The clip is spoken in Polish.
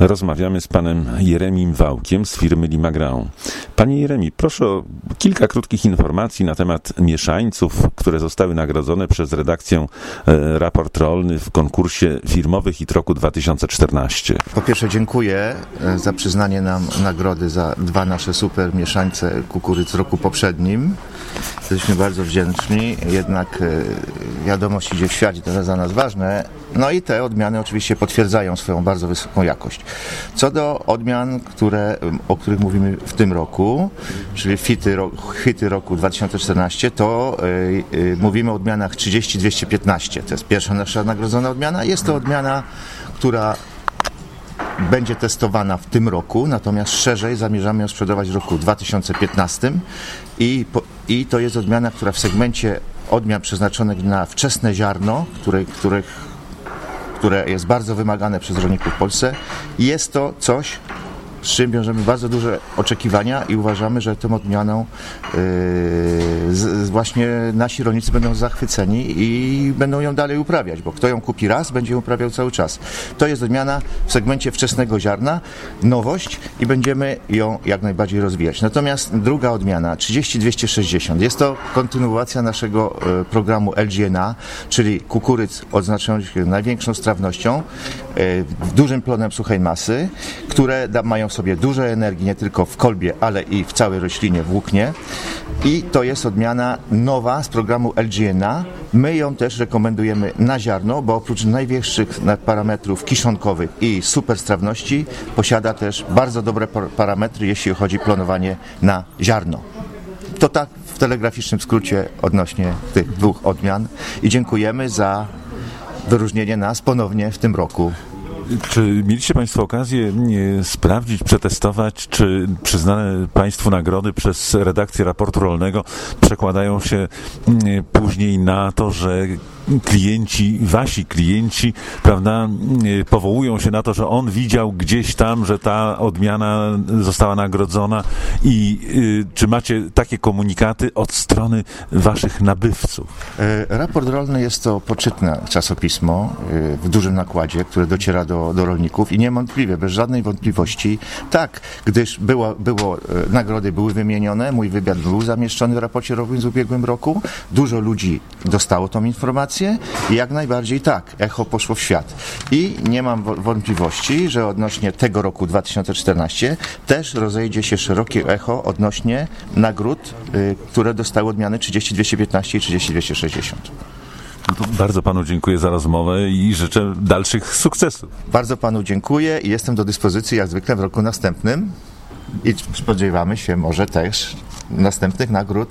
Rozmawiamy z panem Jeremim Wałkiem z firmy Limagraun. Panie Jeremi, proszę o kilka krótkich informacji na temat mieszańców, które zostały nagrodzone przez redakcję e, Raport Rolny w konkursie firmowy Hit Roku 2014. Po pierwsze dziękuję e, za przyznanie nam nagrody za dwa nasze super mieszańce kukurydz roku poprzednim. Jesteśmy bardzo wdzięczni, jednak e, wiadomość idzie w świat i to dla nas ważne. No i te odmiany oczywiście potwierdzają swoją bardzo wysoką jakość. Co do odmian, które, o których mówimy w tym roku, czyli hity, hity roku 2014, to yy, yy, mówimy o odmianach 30-215. To jest pierwsza nasza nagrodzona odmiana. Jest to odmiana, która będzie testowana w tym roku, natomiast szerzej zamierzamy ją sprzedawać w roku 2015 i, i to jest odmiana, która w segmencie odmian przeznaczonych na wczesne ziarno, które, których które jest bardzo wymagane przez rolników w Polsce. Jest to coś, z czym wiążemy bardzo duże oczekiwania i uważamy, że tą odmianą yy, właśnie nasi rolnicy będą zachwyceni i będą ją dalej uprawiać, bo kto ją kupi raz, będzie ją uprawiał cały czas. To jest odmiana w segmencie wczesnego ziarna, nowość i będziemy ją jak najbardziej rozwijać. Natomiast druga odmiana, 30260, jest to kontynuacja naszego yy, programu LGNA, czyli kukurydz odznaczający się największą strawnością, yy, dużym plonem suchej masy, które da, mają w sobie dużo energii nie tylko w kolbie, ale i w całej roślinie, włóknie. I to jest odmiana nowa z programu LGNA. My ją też rekomendujemy na ziarno, bo oprócz najwyższych parametrów kiszonkowych i superstrawności posiada też bardzo dobre parametry, jeśli chodzi o planowanie na ziarno. To tak w telegraficznym skrócie odnośnie tych dwóch odmian i dziękujemy za wyróżnienie nas ponownie w tym roku czy mieliście Państwo okazję sprawdzić, przetestować, czy przyznane Państwu nagrody przez redakcję raportu rolnego przekładają się później na to, że klienci, wasi klienci, prawda, powołują się na to, że on widział gdzieś tam, że ta odmiana została nagrodzona i y, czy macie takie komunikaty od strony waszych nabywców? E, raport rolny jest to poczytne czasopismo y, w dużym nakładzie, które dociera do, do rolników i niewątpliwie, bez żadnej wątpliwości, tak, gdyż było, było, e, nagrody były wymienione, mój wywiad był zamieszczony w raporcie rolnym z ubiegłym roku, dużo ludzi dostało tą informację, jak najbardziej tak, echo poszło w świat. I nie mam wątpliwości, że odnośnie tego roku 2014 też rozejdzie się szerokie echo odnośnie nagród, y, które dostały odmiany 30215 i 30260. No bardzo panu dziękuję za rozmowę i życzę dalszych sukcesów. Bardzo panu dziękuję i jestem do dyspozycji jak zwykle w roku następnym i spodziewamy się może też następnych nagród